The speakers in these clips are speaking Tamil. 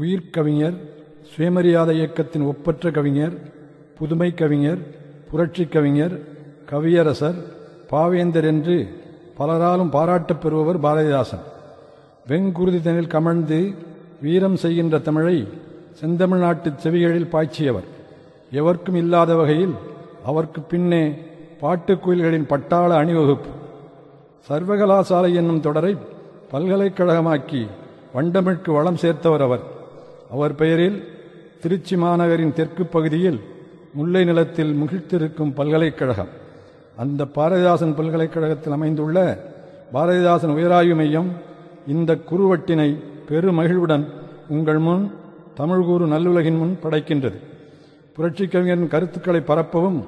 உயிர்க்கவிஞர் சுயமரியாதை இயக்கத்தின் ஒப்பற்ற கவிஞர் புதுமை கவிஞர் புரட்சிக் கவிஞர் கவியரசர் பாவேந்தர் என்று பலராலும் பாராட்டப் பெறுபவர் பாரதிதாசன். வெங்குருதிதனில் கமழ்ந்து வீரம் செய்கின்ற தமிழை செந்தமிழ்நாட்டு செவிகளில் பாய்ச்சியவர். எவர்க்கும் இல்லாத வகையில் அவருக்கு பின்னே பாட்டுக்குயில்களின் பட்டாள அணிவகுப்பு. சர்வகலாசாலை என்னும் தொடரை பல்கலைக்கழகமாக்கி வண்டமிழ்க்கு வளம் சேர்த்தவர் அவர். அவர் பெயரில் திருச்சி மாநகரின் தெற்கு பகுதியில் முல்லை நிலத்தில் முகிழ்த்திருக்கும் பல்கலைக்கழகம். அந்த பாரதிதாசன் பல்கலைக்கழகத்தில் அமைந்துள்ள பாரதிதாசன் உயராய்வு மையம் இந்த குறுவட்டினை பெருமகிழ்வுடன் உங்கள் முன் தமிழ்கூறு நல்லுலகின் முன் படைக்கின்றது. புரட்சி கவிஞரின் கருத்துக்களை பரப்பவும்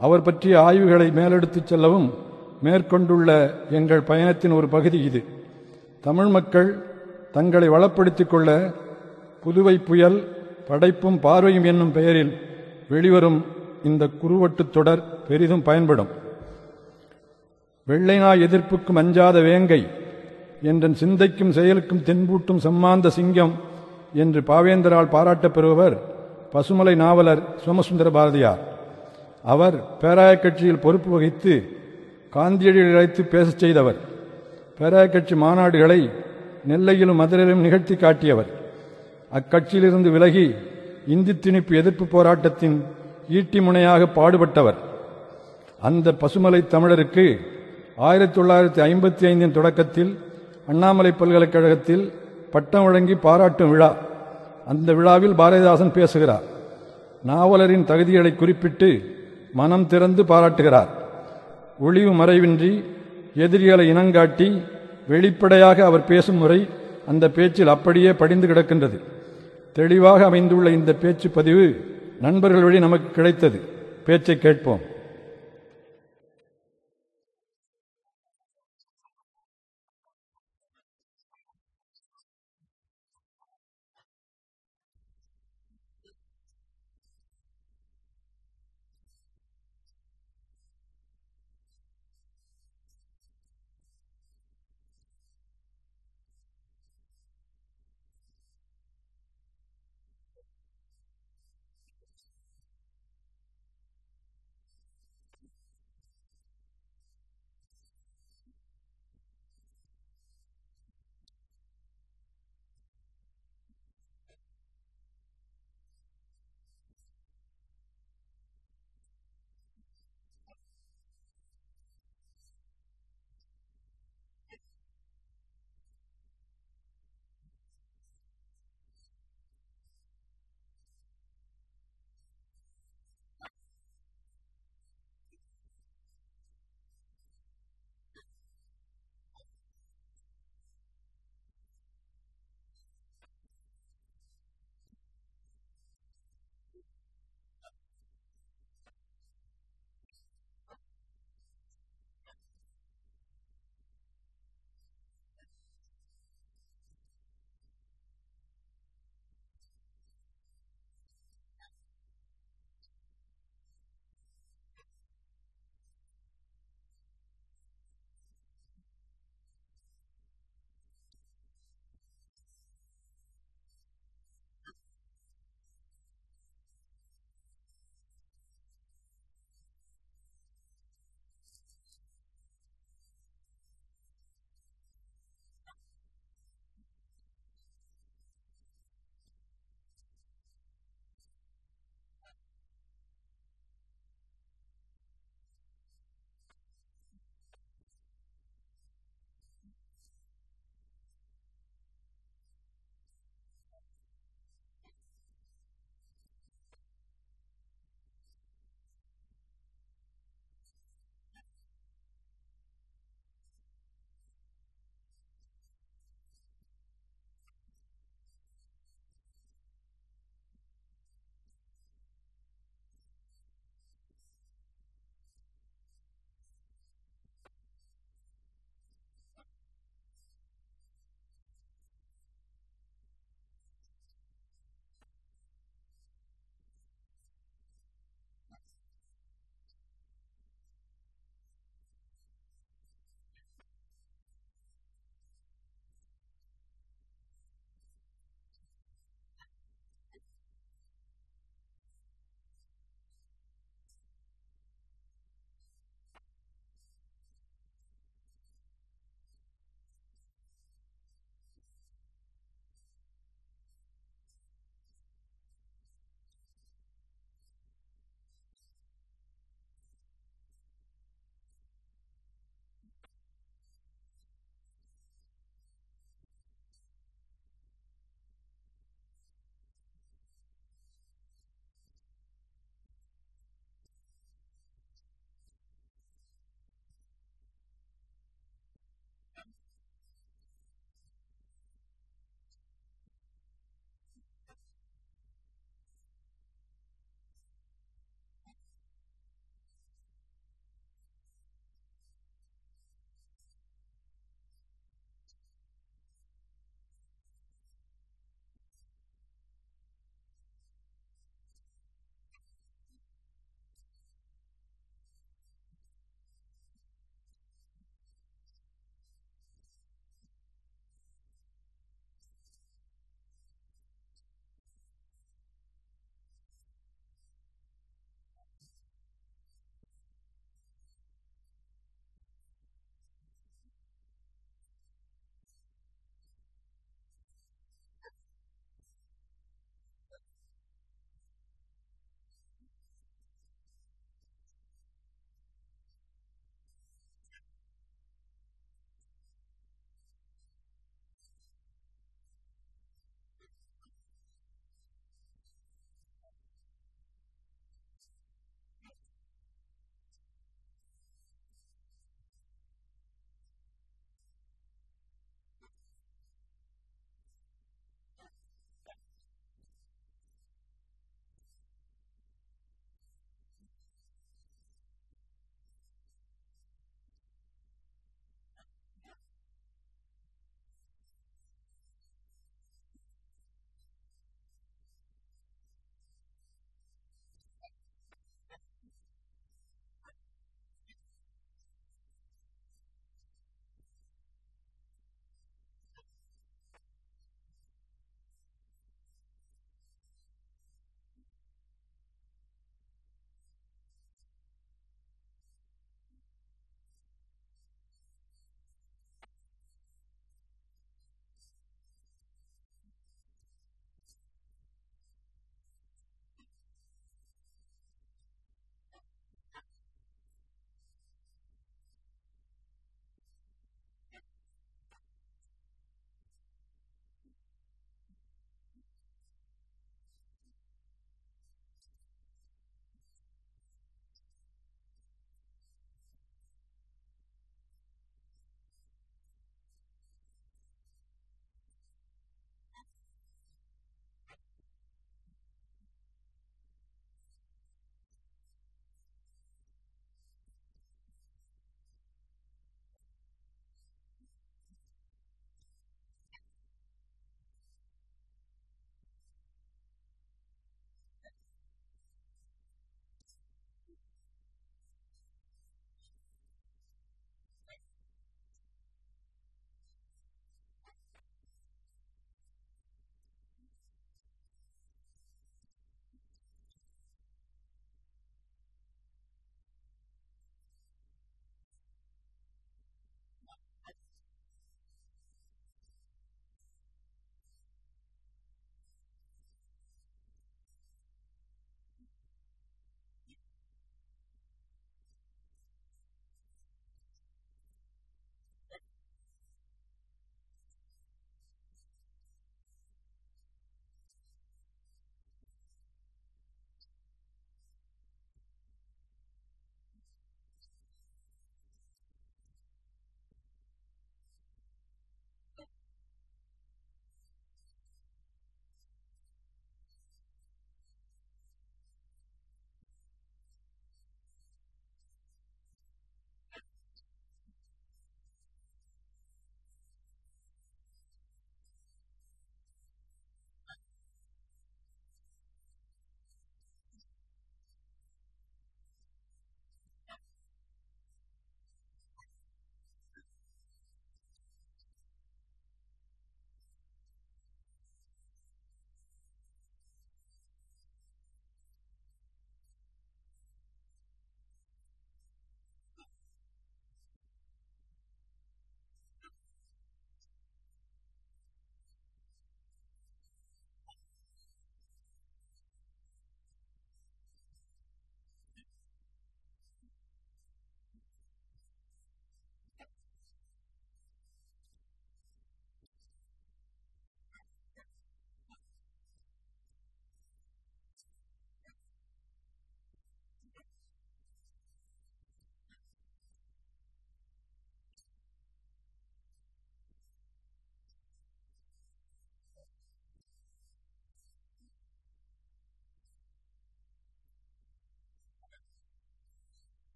அவர் பற்றிய ஆய்வுகளை மேலெடுத்துச் செல்லவும் மேற்கொண்டுள்ள எங்கள் பயணத்தின் ஒரு பகுதி இது. தமிழ் மக்கள் தங்களை வளப்படுத்திக் கொள்ள புதுவை புயல் படைப்பும் பார்வையும் என்னும் பெயரில் வெளிவரும் இந்த குறுவட்டுத் தொடர் பெரிதும் பயன்படும். வெள்ளை நாய் எதிர்ப்புக்கும் அஞ்சாத வேங்கை என்றன் சிந்தைக்கும் செயலுக்கும் தென்பூட்டும் சம்மாந்த சிங்கம் என்று பாவேந்தரால் பாராட்டப் பெறுபவர் பசுமலை நாவலர் சோமசுந்தர பாரதியார். அவர் பேராய கட்சியில் பொறுப்பு வகித்து காந்தியடியில் அழைத்து பேசச் செய்தவர். பேராய கட்சி மாநாடுகளை நெல்லையிலும் மதுரையிலும் நிகழ்த்தி காட்டியவர். அக்கட்சியிலிருந்து விலகி இந்தி திணிப்பு எதிர்ப்பு போராட்டத்தின் ஈட்டி முனையாக பாடுபட்டவர். அந்த பசுமலை தமிழருக்கு ஆயிரத்தி தொள்ளாயிரத்தி ஐம்பத்தி ஐந்தின் தொடக்கத்தில் அண்ணாமலை பல்கலைக்கழகத்தில் பட்டம் வழங்கி பாராட்டும் விழா. அந்த விழாவில் பாரதிதாசன் பேசுகிறார். நாவலரின் தகுதிகளை குறிப்பிட்டு மனம் திறந்து பாராட்டுகிறார். ஒளிவு மறைவின்றி எதிரிகளை இனங்காட்டி வெளிப்படையாக அவர் பேசும் முறை அந்த பேச்சில் அப்படியே படிந்து கிடக்கின்றது. தெளிவாக அமைந்துள்ள இந்த பேச்சு பதிவு நண்பர்கள் வழி நமக்கு கிடைத்தது. பேச்சை கேட்போம்.